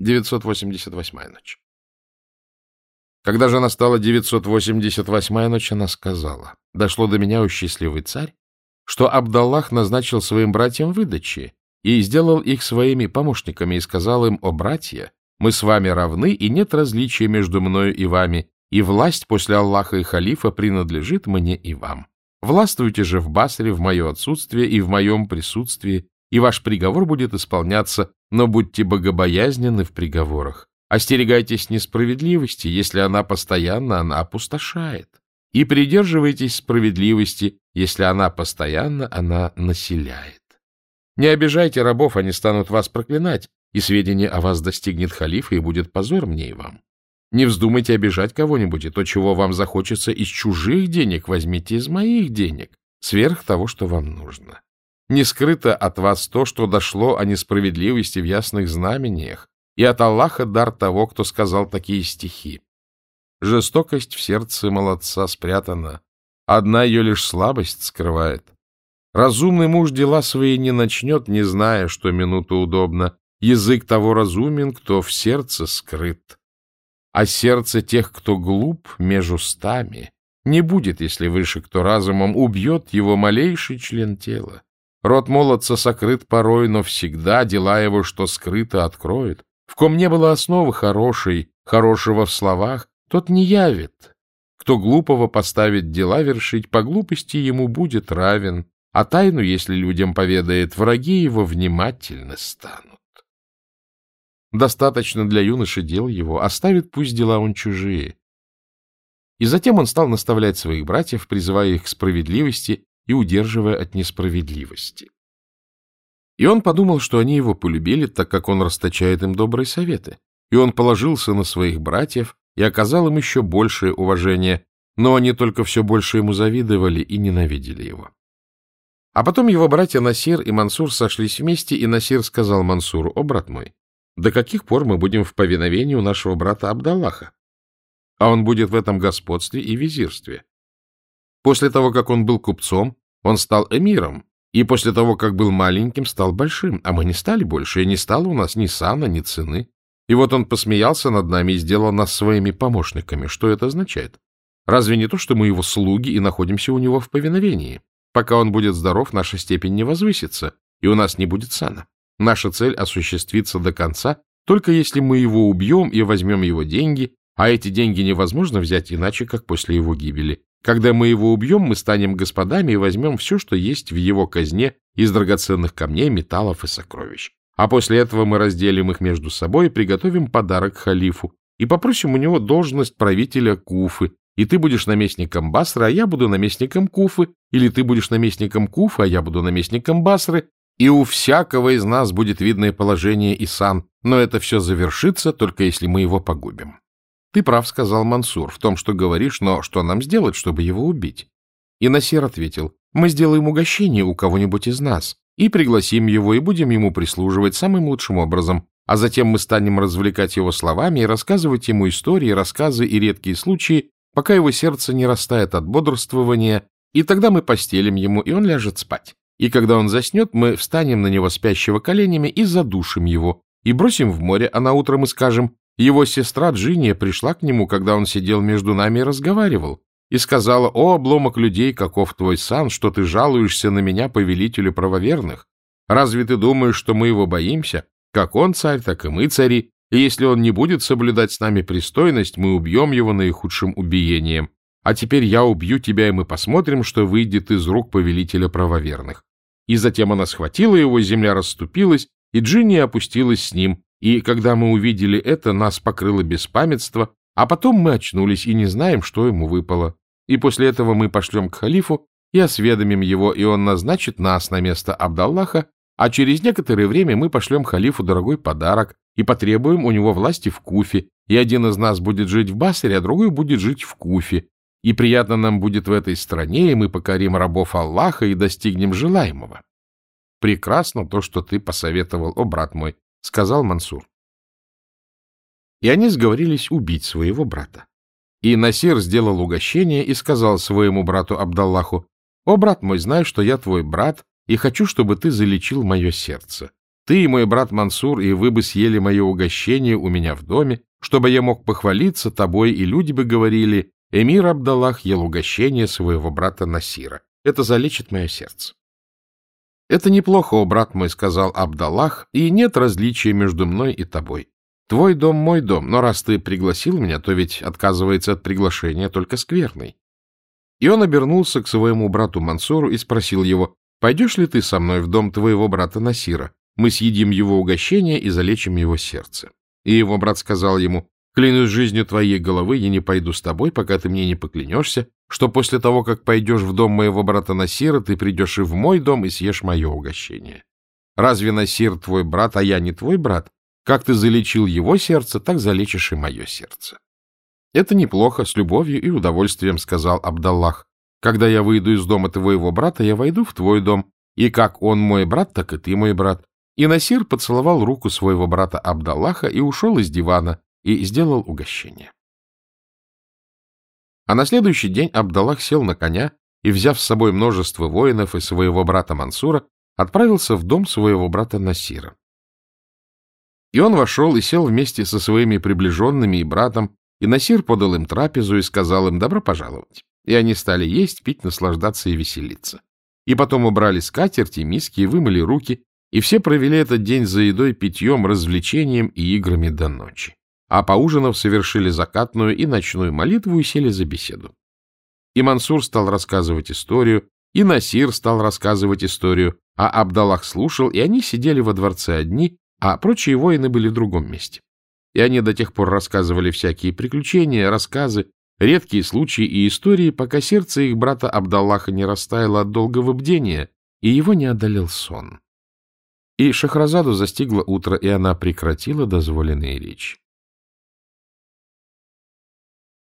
988-я ночь. Когда же настала 988-я ночь, она сказала, «Дошло до меня, о счастливый царь, что Абдаллах назначил своим братьям выдачи и сделал их своими помощниками и сказал им, «О, братья, мы с вами равны, и нет различия между мною и вами, и власть после Аллаха и халифа принадлежит мне и вам. Властвуйте же в Басре в мое отсутствие и в моем присутствии, и ваш приговор будет исполняться, но будьте богобоязнены в приговорах. Остерегайтесь несправедливости, если она постоянно, она опустошает. И придерживайтесь справедливости, если она постоянно, она населяет. Не обижайте рабов, они станут вас проклинать, и сведения о вас достигнет халифа, и будет позор мне и вам. Не вздумайте обижать кого-нибудь, и то, чего вам захочется из чужих денег, возьмите из моих денег, сверх того, что вам нужно. Не скрыто от вас то, что дошло о несправедливости в ясных знамениях, и от Аллаха дар того, кто сказал такие стихи. Жестокость в сердце молодца спрятана, одна ее лишь слабость скрывает. Разумный муж дела свои не начнет, не зная, что минуту удобно. Язык того разумен, кто в сердце скрыт а сердце тех, кто глуп, между стами, не будет, если выше кто разумом убьет его малейший член тела. Рот молодца сокрыт порой, но всегда дела его, что скрыто, откроет. В ком не было основы хорошей, хорошего в словах, тот не явит. Кто глупого поставит дела вершить, по глупости ему будет равен, а тайну, если людям поведает, враги его внимательно станут. Достаточно для юноши дел его, оставит пусть дела он чужие. И затем он стал наставлять своих братьев, призывая их к справедливости и удерживая от несправедливости. И он подумал, что они его полюбили, так как он расточает им добрые советы. И он положился на своих братьев и оказал им еще большее уважение, но они только все больше ему завидовали и ненавидели его. А потом его братья Насир и Мансур сошлись вместе, и Насир сказал Мансуру, «О, брат мой, до каких пор мы будем в повиновении у нашего брата Абдаллаха? А он будет в этом господстве и визирстве. После того, как он был купцом, он стал эмиром, и после того, как был маленьким, стал большим, а мы не стали больше, и не стало у нас ни сана, ни цены. И вот он посмеялся над нами и сделал нас своими помощниками. Что это означает? Разве не то, что мы его слуги и находимся у него в повиновении? Пока он будет здоров, наша степень не возвысится, и у нас не будет сана. Наша цель осуществится до конца, только если мы его убьем и возьмем его деньги, а эти деньги невозможно взять иначе, как после его гибели. Когда мы его убьем, мы станем господами и возьмем все, что есть в его казне из драгоценных камней, металлов и сокровищ. А после этого мы разделим их между собой и приготовим подарок халифу, и попросим у него должность правителя Куфы, и ты будешь наместником Басры, а я буду наместником Куфы, или ты будешь наместником Куфы, а я буду наместником Басры, и у всякого из нас будет видное положение и сан, но это все завершится, только если мы его погубим. Ты прав, сказал Мансур, в том, что говоришь, но что нам сделать, чтобы его убить? И Насир ответил, мы сделаем угощение у кого-нибудь из нас и пригласим его, и будем ему прислуживать самым лучшим образом, а затем мы станем развлекать его словами и рассказывать ему истории, рассказы и редкие случаи, пока его сердце не растает от бодрствования, и тогда мы постелим ему, и он ляжет спать. И когда он заснет, мы встанем на него спящего коленями и задушим его, и бросим в море, а на утро мы скажем, его сестра Джиния пришла к нему, когда он сидел между нами и разговаривал, и сказала, «О, обломок людей, каков твой сан, что ты жалуешься на меня, повелителю правоверных? Разве ты думаешь, что мы его боимся? Как он царь, так и мы цари, и если он не будет соблюдать с нами пристойность, мы убьем его наихудшим убиением. А теперь я убью тебя, и мы посмотрим, что выйдет из рук повелителя правоверных. И затем она схватила его, земля расступилась, и Джинни опустилась с ним, и когда мы увидели это, нас покрыло беспамятство, а потом мы очнулись и не знаем, что ему выпало. И после этого мы пошлем к халифу и осведомим его, и он назначит нас на место Абдаллаха, а через некоторое время мы пошлем халифу дорогой подарок и потребуем у него власти в Куфе, и один из нас будет жить в Басре, а другой будет жить в Куфе, и приятно нам будет в этой стране, и мы покорим рабов Аллаха и достигнем желаемого. Прекрасно то, что ты посоветовал, о, брат мой, — сказал Мансур. И они сговорились убить своего брата. И Насир сделал угощение и сказал своему брату Абдаллаху, «О, брат мой, знай, что я твой брат, и хочу, чтобы ты залечил мое сердце. Ты и мой брат Мансур, и вы бы съели мое угощение у меня в доме, чтобы я мог похвалиться тобой, и люди бы говорили, эмир Абдаллах ел угощение своего брата Насира. Это залечит мое сердце. Это неплохо, брат мой, сказал Абдаллах, и нет различия между мной и тобой. Твой дом — мой дом, но раз ты пригласил меня, то ведь отказывается от приглашения только скверный. И он обернулся к своему брату Мансуру и спросил его, «Пойдешь ли ты со мной в дом твоего брата Насира? Мы съедим его угощение и залечим его сердце». И его брат сказал ему, «Клянусь жизнью твоей головы, я не пойду с тобой, пока ты мне не поклянешься, что после того, как пойдешь в дом моего брата Насира, ты придешь и в мой дом и съешь мое угощение. Разве Насир твой брат, а я не твой брат? Как ты залечил его сердце, так залечишь и мое сердце». Это неплохо, с любовью и удовольствием, сказал Абдаллах. Когда я выйду из дома твоего брата, я войду в твой дом, и как он мой брат, так и ты мой брат. И Насир поцеловал руку своего брата Абдаллаха и ушел из дивана и сделал угощение. А на следующий день Абдаллах сел на коня и, взяв с собой множество воинов и своего брата Мансура, отправился в дом своего брата Насира. И он вошел и сел вместе со своими приближенными и братом, и Насир подал им трапезу и сказал им «добро пожаловать». И они стали есть, пить, наслаждаться и веселиться. И потом убрали скатерти, миски и вымыли руки, и все провели этот день за едой, питьем, развлечением и играми до ночи. А поужинав, совершили закатную и ночную молитву и сели за беседу. И Мансур стал рассказывать историю, и Насир стал рассказывать историю, а Абдаллах слушал, и они сидели во дворце одни, а прочие воины были в другом месте и они до тех пор рассказывали всякие приключения, рассказы, редкие случаи и истории, пока сердце их брата Абдаллаха не растаяло от долгого бдения, и его не одолел сон. И Шахразаду застигло утро, и она прекратила дозволенные речи.